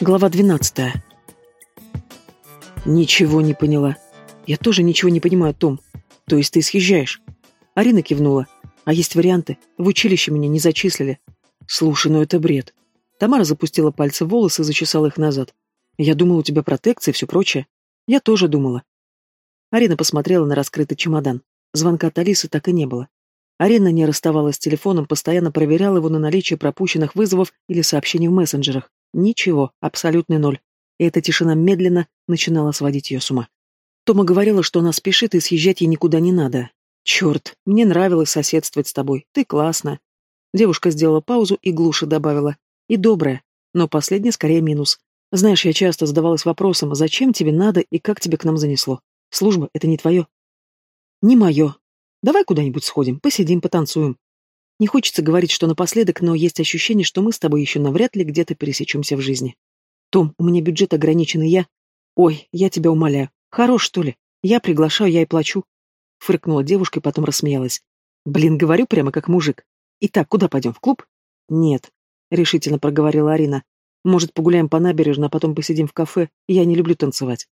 Глава 12. Ничего не поняла. Я тоже ничего не понимаю, Том. То есть ты съезжаешь? Арина кивнула. А есть варианты? В училище меня не зачислили. Слушай, ну это бред. Тамара запустила пальцы в волосы и зачесала их назад. Я думала, у тебя протекция и все прочее. Я тоже думала. Арина посмотрела на раскрытый чемодан. Звонка от Алисы так и не было. Арина не расставалась с телефоном, постоянно проверяла его на наличие пропущенных вызовов или сообщений в мессенджерах. Ничего, абсолютный ноль. И эта тишина медленно начинала сводить ее с ума. Тома говорила, что она спешит и съезжать ей никуда не надо. Черт, мне нравилось соседствовать с тобой. Ты классная. Девушка сделала паузу и глуше добавила. И добрая. Но последняя скорее минус. Знаешь, я часто задавалась вопросом, зачем тебе надо и как тебе к нам занесло. Служба — это не твое. Не мое. Давай куда-нибудь сходим, посидим, потанцуем. Не хочется говорить, что напоследок, но есть ощущение, что мы с тобой еще навряд ли где-то пересечемся в жизни. Том, у меня бюджет ограниченный, я... Ой, я тебя умоляю. Хорош, что ли? Я приглашаю, я и плачу. Фыркнула девушка и потом рассмеялась. Блин, говорю прямо как мужик. Итак, куда пойдем, в клуб? Нет, решительно проговорила Арина. Может, погуляем по набережной, а потом посидим в кафе? Я не люблю танцевать.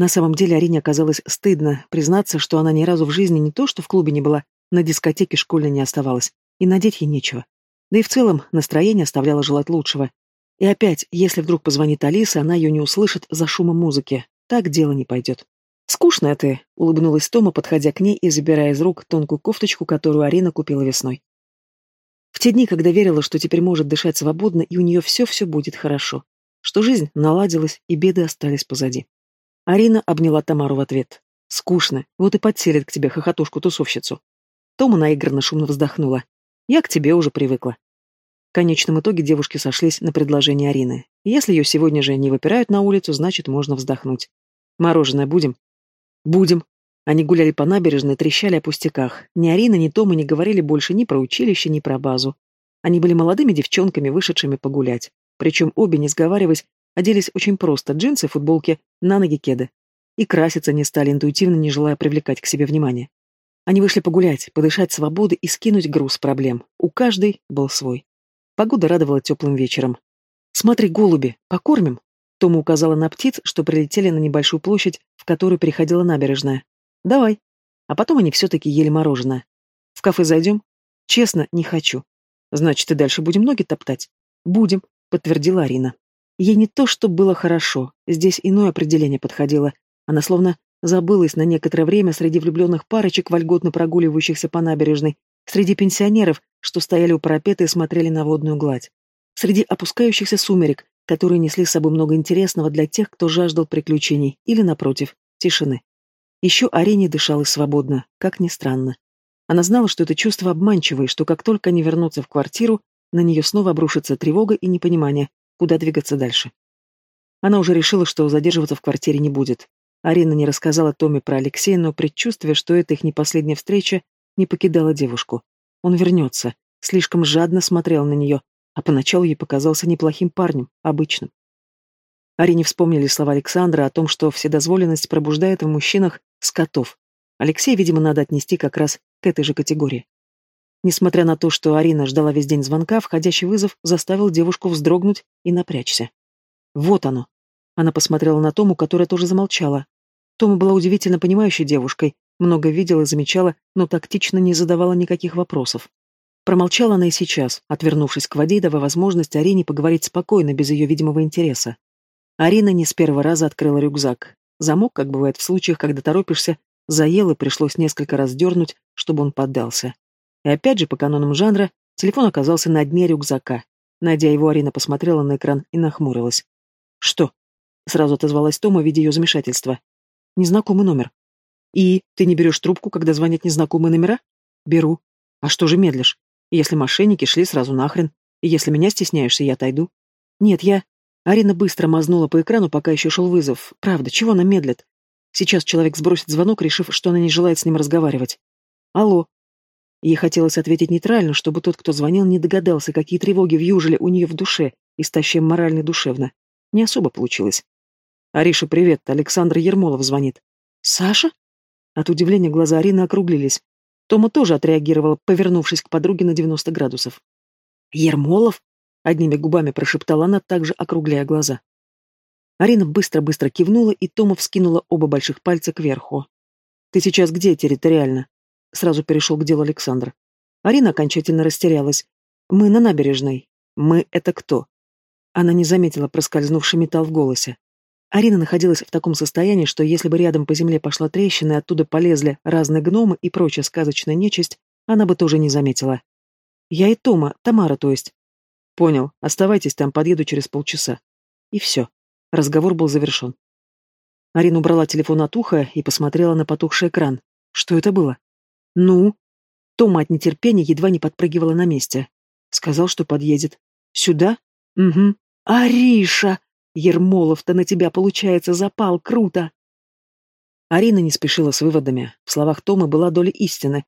На самом деле Арине оказалось стыдно признаться, что она ни разу в жизни не то что в клубе не была, на дискотеке школьной не оставалось, и надеть ей нечего. Да и в целом настроение оставляло желать лучшего. И опять, если вдруг позвонит Алиса, она ее не услышит за шумом музыки. Так дело не пойдет. «Скучная ты», — улыбнулась Тома, подходя к ней и забирая из рук тонкую кофточку, которую Арина купила весной. В те дни, когда верила, что теперь может дышать свободно, и у нее все-все будет хорошо, что жизнь наладилась, и беды остались позади. Арина обняла Тамару в ответ. «Скучно, вот и подселит к тебе хохотушку-тусовщицу. Тома наигранно шумно вздохнула. «Я к тебе уже привыкла». В конечном итоге девушки сошлись на предложение Арины. Если ее сегодня же не выпирают на улицу, значит, можно вздохнуть. «Мороженое будем?» «Будем». Они гуляли по набережной, трещали о пустяках. Ни Арина, ни Тома не говорили больше ни про училище, ни про базу. Они были молодыми девчонками, вышедшими погулять. Причем обе, не сговариваясь, оделись очень просто – джинсы, футболки, на ноги кеды. И краситься не стали, интуитивно не желая привлекать к себе внимание. Они вышли погулять, подышать свободы и скинуть груз проблем. У каждой был свой. Погода радовала теплым вечером. «Смотри, голуби, покормим?» Тома указала на птиц, что прилетели на небольшую площадь, в которую переходила набережная. «Давай». А потом они все-таки ели мороженое. «В кафе зайдем?» «Честно, не хочу». «Значит, и дальше будем ноги топтать?» «Будем», — подтвердила Арина. Ей не то, что было хорошо, здесь иное определение подходило. Она словно Забылась на некоторое время среди влюбленных парочек, вольготно прогуливающихся по набережной, среди пенсионеров, что стояли у парапета и смотрели на водную гладь, среди опускающихся сумерек, которые несли с собой много интересного для тех, кто жаждал приключений, или, напротив, тишины. Еще Арине дышалось свободно, как ни странно. Она знала, что это чувство обманчивое, что как только они вернутся в квартиру, на нее снова обрушится тревога и непонимание, куда двигаться дальше. Она уже решила, что задерживаться в квартире не будет. Арина не рассказала Томе про Алексея, но предчувствие, что это их не последняя встреча, не покидало девушку. Он вернется. Слишком жадно смотрел на нее, а поначалу ей показался неплохим парнем, обычным. Арине вспомнили слова Александра о том, что вседозволенность пробуждает в мужчинах скотов. Алексей, видимо, надо отнести как раз к этой же категории. Несмотря на то, что Арина ждала весь день звонка, входящий вызов заставил девушку вздрогнуть и напрячься. Вот оно, она посмотрела на Тому, которая тоже замолчала. Тома была удивительно понимающей девушкой, много видела и замечала, но тактично не задавала никаких вопросов. Промолчала она и сейчас, отвернувшись к воде, давая возможность Арине поговорить спокойно, без ее видимого интереса. Арина не с первого раза открыла рюкзак. Замок, как бывает в случаях, когда торопишься, заел и пришлось несколько раз дернуть, чтобы он поддался. И опять же, по канонам жанра, телефон оказался на дне рюкзака. Найдя его, Арина посмотрела на экран и нахмурилась. «Что?» Сразу отозвалась Тома, видя ее замешательство. Незнакомый номер. И ты не берешь трубку, когда звонят незнакомые номера? Беру. А что же медлишь? Если мошенники шли сразу нахрен. И если меня стесняешься, я отойду. Нет, я... Арина быстро мазнула по экрану, пока еще шел вызов. Правда, чего она медлит? Сейчас человек сбросит звонок, решив, что она не желает с ним разговаривать. Алло. Ей хотелось ответить нейтрально, чтобы тот, кто звонил, не догадался, какие тревоги вьюжили у нее в душе, истощая морально и душевно. Не особо получилось. «Ариша, привет, Александр Ермолов звонит». «Саша?» От удивления глаза Арины округлились. Тома тоже отреагировала, повернувшись к подруге на 90 градусов. Ермолов? Одними губами прошептала она, также округляя глаза. Арина быстро-быстро кивнула, и Тома вскинула оба больших пальца кверху. «Ты сейчас где территориально?» Сразу перешел к делу Александр. Арина окончательно растерялась. «Мы на набережной. Мы — это кто?» Она не заметила проскользнувший металл в голосе. Арина находилась в таком состоянии, что если бы рядом по земле пошла трещина и оттуда полезли разные гномы и прочая сказочная нечисть, она бы тоже не заметила. «Я и Тома, Тамара, то есть». «Понял. Оставайтесь там, подъеду через полчаса». И все. Разговор был завершен. Арина убрала телефон от уха и посмотрела на потухший экран. Что это было? «Ну?» Тома от нетерпения едва не подпрыгивала на месте. Сказал, что подъедет. «Сюда?» «Угу». «Ариша! Ермолов-то на тебя, получается, запал, круто!» Арина не спешила с выводами. В словах Тома была доля истины.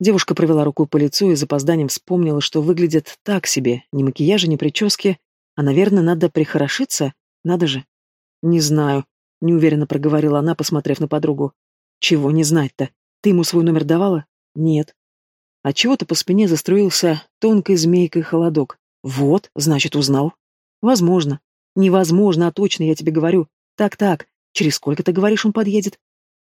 Девушка провела рукой по лицу и запозданием вспомнила, что выглядит так себе, ни макияжа, ни прически. А, наверное, надо прихорошиться? Надо же. «Не знаю», — неуверенно проговорила она, посмотрев на подругу. «Чего не знать-то? Ты ему свой номер давала?» «Нет». А чего-то по спине застроился тонкой змейкой холодок. «Вот, значит, узнал». «Возможно. Невозможно, а точно, я тебе говорю. Так-так, через сколько ты говоришь, он подъедет?»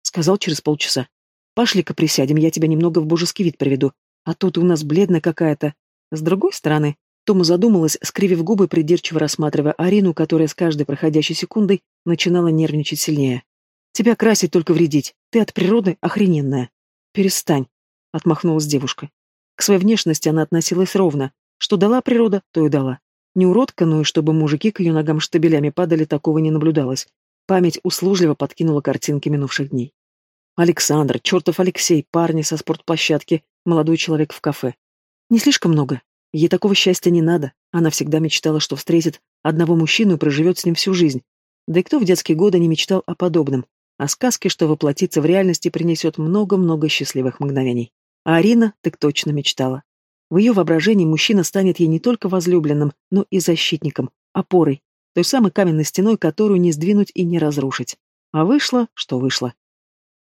Сказал через полчаса. «Пошли-ка присядем, я тебя немного в божеский вид приведу. А то ты у нас бледная какая-то». С другой стороны, Тома задумалась, скривив губы, придирчиво рассматривая Арину, которая с каждой проходящей секундой начинала нервничать сильнее. «Тебя красить только вредить. Ты от природы охрененная». «Перестань», — отмахнулась девушка. К своей внешности она относилась ровно. Что дала природа, то и дала. Не уродка, но и чтобы мужики к ее ногам штабелями падали, такого не наблюдалось. Память услужливо подкинула картинки минувших дней. Александр, чертов Алексей, парни со спортплощадки, молодой человек в кафе. Не слишком много, Ей такого счастья не надо. Она всегда мечтала, что встретит одного мужчину и проживет с ним всю жизнь. Да и кто в детские годы не мечтал о подобном? О сказке, что воплотится в реальности, принесет много-много счастливых мгновений. А Арина так точно мечтала. В ее воображении мужчина станет ей не только возлюбленным, но и защитником, опорой, той самой каменной стеной, которую не сдвинуть и не разрушить. А вышло, что вышло.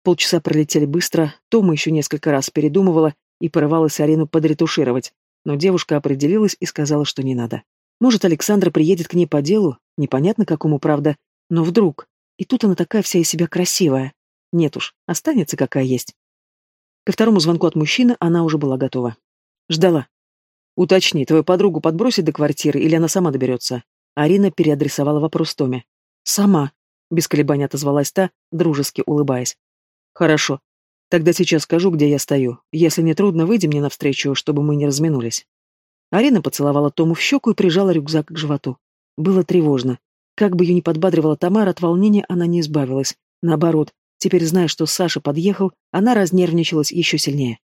Полчаса пролетели быстро, Тома еще несколько раз передумывала и порывалась Арину подретушировать, но девушка определилась и сказала, что не надо. Может, Александра приедет к ней по делу, непонятно какому, правда, но вдруг. И тут она такая вся из себя красивая. Нет уж, останется какая есть. Ко второму звонку от мужчины она уже была готова. Ждала. «Уточни, твою подругу подбросить до квартиры или она сама доберется?» Арина переадресовала вопрос Томе. «Сама», — без колебаний отозвалась та, дружески улыбаясь. «Хорошо. Тогда сейчас скажу, где я стою. Если не трудно, выйди мне навстречу, чтобы мы не разминулись. Арина поцеловала Тому в щеку и прижала рюкзак к животу. Было тревожно. Как бы ее ни подбадривала Тамара, от волнения она не избавилась. Наоборот, теперь, зная, что Саша подъехал, она разнервничалась еще сильнее.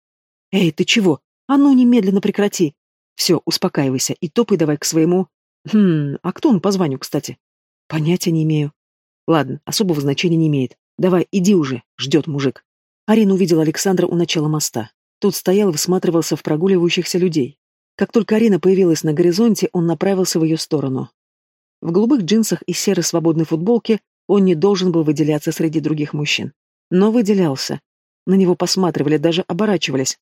«Эй, ты чего? А ну, немедленно прекрати!» «Все, успокаивайся и топай давай к своему...» «Хм, а кто он по званию, кстати?» «Понятия не имею». «Ладно, особого значения не имеет. Давай, иди уже, ждет мужик». Арина увидела Александра у начала моста. Тот стоял и всматривался в прогуливающихся людей. Как только Арина появилась на горизонте, он направился в ее сторону. В голубых джинсах и серой свободной футболке он не должен был выделяться среди других мужчин. Но выделялся. На него посматривали, даже оборачивались.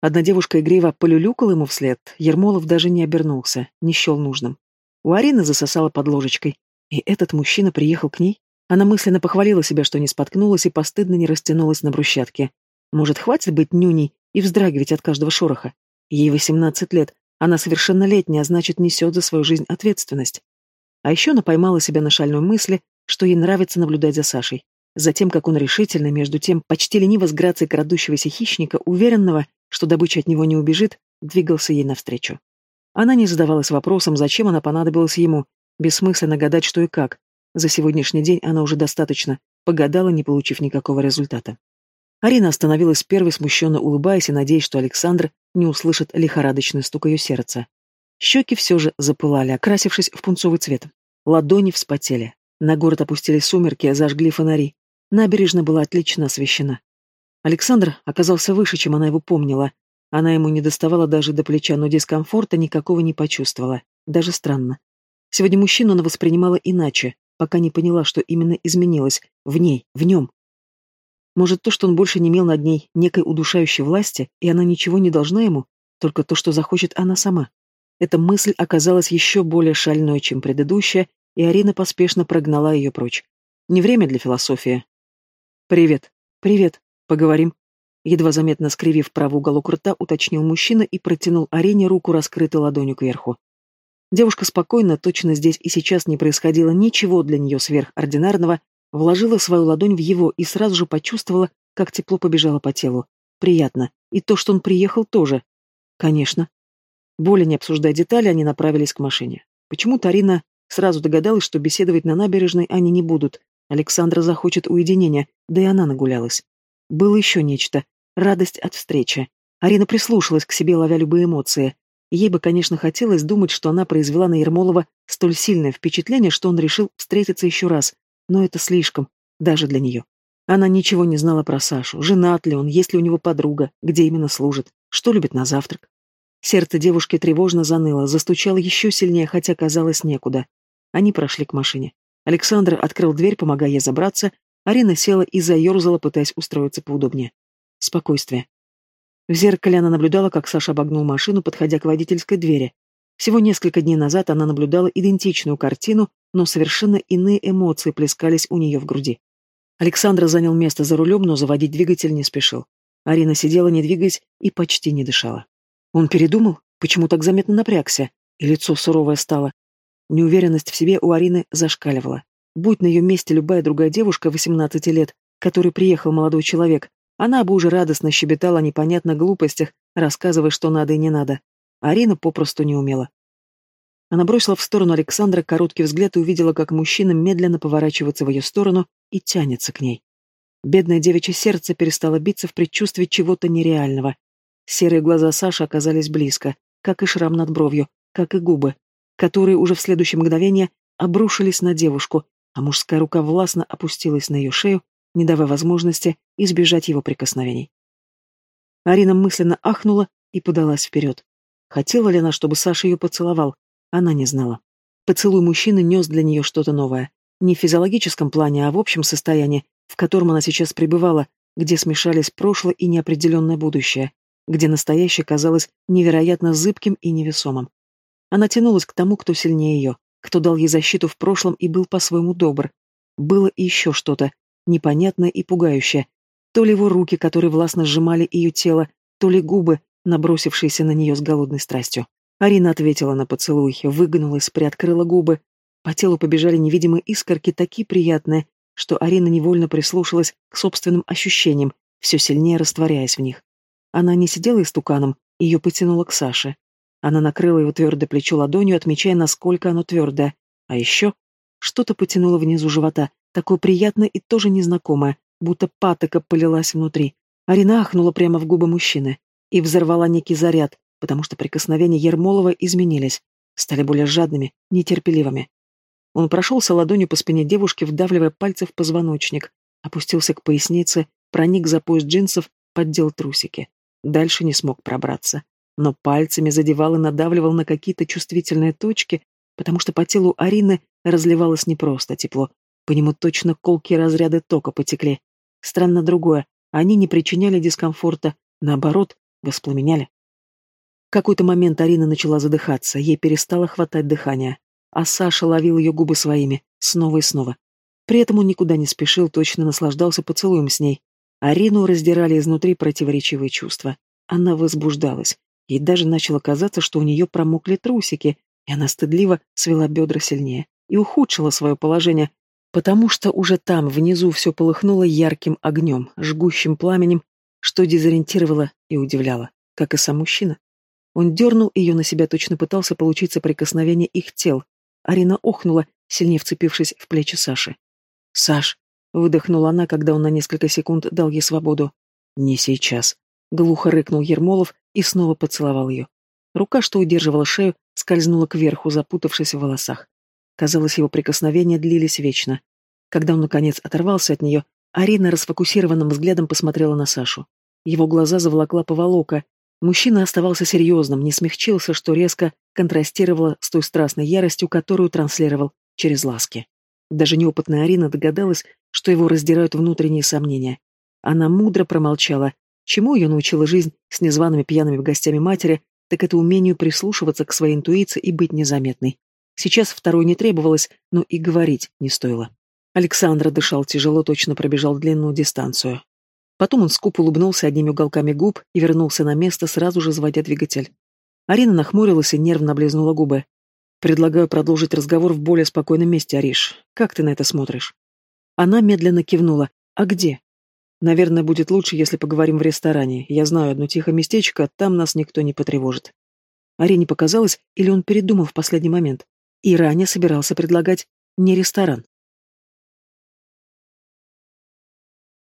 Одна девушка игриво полюлюкала ему вслед, Ермолов даже не обернулся, не счел нужным. У Арины засосала под ложечкой. И этот мужчина приехал к ней? Она мысленно похвалила себя, что не споткнулась и постыдно не растянулась на брусчатке. Может, хватит быть нюней и вздрагивать от каждого шороха? Ей восемнадцать лет, она совершеннолетняя, а значит, несет за свою жизнь ответственность. А еще она поймала себя на шальной мысли, что ей нравится наблюдать за Сашей. За тем, как он решительно, между тем, почти лениво с грацией крадущегося хищника, уверенного, что добыча от него не убежит, двигался ей навстречу. Она не задавалась вопросом, зачем она понадобилась ему, бессмысленно гадать, что и как, за сегодняшний день она уже достаточно погадала, не получив никакого результата. Арина остановилась первой, смущенно улыбаясь и надеясь, что Александр не услышит лихорадочный стук ее сердца. Щеки все же запылали, окрасившись в пунцовый цвет. Ладони вспотели. На город опустились сумерки, зажгли фонари. Набережная была отлично освещена. Александр оказался выше, чем она его помнила. Она ему не доставала даже до плеча, но дискомфорта никакого не почувствовала. Даже странно. Сегодня мужчину она воспринимала иначе, пока не поняла, что именно изменилось в ней, в нем. Может, то, что он больше не имел над ней некой удушающей власти, и она ничего не должна ему? только то, что захочет она сама. Эта мысль оказалась еще более шальной, чем предыдущая, и Арина поспешно прогнала ее прочь. Не время для философии. «Привет. Привет. Поговорим». Едва заметно скривив правый уголок рта, уточнил мужчина и протянул Арине руку, раскрытой ладонью кверху. Девушка спокойно, точно здесь и сейчас не происходило ничего для нее сверхординарного, вложила свою ладонь в его и сразу же почувствовала, как тепло побежало по телу. Приятно. И то, что он приехал, тоже. Конечно. Более не обсуждая детали, они направились к машине. Почему-то Арина сразу догадалась, что беседовать на набережной они не будут. Александра захочет уединения, да и она нагулялась. Было еще нечто. Радость от встречи. Арина прислушалась к себе, ловя любые эмоции. Ей бы, конечно, хотелось думать, что она произвела на Ермолова столь сильное впечатление, что он решил встретиться еще раз. Но это слишком, даже для нее. Она ничего не знала про Сашу. Женат ли он, есть ли у него подруга, где именно служит, что любит на завтрак. Сердце девушки тревожно заныло, застучало еще сильнее, хотя казалось некуда. Они прошли к машине. Александр открыл дверь, помогая ей забраться. Арина села и заерзала, пытаясь устроиться поудобнее. Спокойствие. В зеркале она наблюдала, как Саша обогнул машину, подходя к водительской двери. Всего несколько дней назад она наблюдала идентичную картину, но совершенно иные эмоции плескались у нее в груди. Александр занял место за рулем, но заводить двигатель не спешил. Арина сидела, не двигаясь, и почти не дышала. Он передумал? Почему так заметно напрягся? И лицо суровое стало. Неуверенность в себе у Арины зашкаливала. Будь на ее месте любая другая девушка 18 лет, которой приехал молодой человек, она бы уже радостно щебетала о непонятных глупостях, рассказывая, что надо и не надо. Арина попросту не умела. Она бросила в сторону Александра короткий взгляд и увидела, как мужчина медленно поворачивается в ее сторону и тянется к ней. Бедное девичье сердце перестало биться в предчувствии чего-то нереального. Серые глаза Саши оказались близко, как и шрам над бровью, как и губы, которые уже в следующее мгновение обрушились на девушку, а мужская рука властно опустилась на ее шею, не давая возможности избежать его прикосновений. Арина мысленно ахнула и подалась вперед. Хотела ли она, чтобы Саша ее поцеловал? Она не знала. Поцелуй мужчины нес для нее что-то новое. Не в физиологическом плане, а в общем состоянии, в котором она сейчас пребывала, где смешались прошлое и неопределенное будущее, где настоящее казалось невероятно зыбким и невесомым. Она тянулась к тому, кто сильнее ее, кто дал ей защиту в прошлом и был по-своему добр. Было и еще что-то, непонятное и пугающее. То ли его руки, которые властно сжимали ее тело, то ли губы, набросившиеся на нее с голодной страстью. Арина ответила на поцелуй, выгнулась, приоткрыла губы. По телу побежали невидимые искорки, такие приятные, что Арина невольно прислушалась к собственным ощущениям, все сильнее растворяясь в них. Она не сидела истуканом, ее потянуло к Саше. Она накрыла его твердое плечо ладонью, отмечая, насколько оно твердое. А еще что-то потянуло внизу живота, такое приятное и тоже незнакомое, будто патока полилась внутри. Арина ахнула прямо в губы мужчины и взорвала некий заряд, потому что прикосновения Ермолова изменились, стали более жадными, нетерпеливыми. Он прошелся ладонью по спине девушки, вдавливая пальцы в позвоночник, опустился к пояснице, проник за пояс джинсов, поддел трусики. Дальше не смог пробраться. Но пальцами задевал и надавливал на какие-то чувствительные точки, потому что по телу Арины разливалось не просто тепло. По нему точно колкие разряды тока потекли. Странно другое. Они не причиняли дискомфорта, наоборот, воспламеняли. В какой-то момент Арина начала задыхаться, ей перестало хватать дыхания. А Саша ловил ее губы своими, снова и снова. При этом он никуда не спешил, точно наслаждался поцелуем с ней, Арину раздирали изнутри противоречивые чувства. Она возбуждалась. Ей даже начало казаться, что у нее промокли трусики, и она стыдливо свела бедра сильнее и ухудшила свое положение, потому что уже там, внизу, все полыхнуло ярким огнем, жгущим пламенем, что дезориентировало и удивляло, как и сам мужчина. Он дернул ее на себя, точно пытался получить соприкосновение их тел. Арина охнула, сильнее вцепившись в плечи Саши. «Саш!» Выдохнула она, когда он на несколько секунд дал ей свободу. «Не сейчас», — глухо рыкнул Ермолов и снова поцеловал ее. Рука, что удерживала шею, скользнула кверху, запутавшись в волосах. Казалось, его прикосновения длились вечно. Когда он, наконец, оторвался от нее, Арина расфокусированным взглядом посмотрела на Сашу. Его глаза заволокла поволока. Мужчина оставался серьезным, не смягчился, что резко контрастировало с той страстной яростью, которую транслировал через ласки. Даже неопытная Арина догадалась, что его раздирают внутренние сомнения. Она мудро промолчала, Чему ее научила жизнь с незваными пьяными гостями матери, так это умению прислушиваться к своей интуиции и быть незаметной. Сейчас второй не требовалось, но и говорить не стоило. Александра дышал тяжело, точно пробежал длинную дистанцию. Потом он скуп улыбнулся одними уголками губ и вернулся на место, сразу же заводя двигатель. Арина нахмурилась и нервно облизнула губы. «Предлагаю продолжить разговор в более спокойном месте, Ариш. Как ты на это смотришь?» Она медленно кивнула. «А где?» «Наверное, будет лучше, если поговорим в ресторане. Я знаю одно тихое местечко, там нас никто не потревожит». Арине показалось, или он передумал в последний момент. И ранее собирался предлагать не ресторан.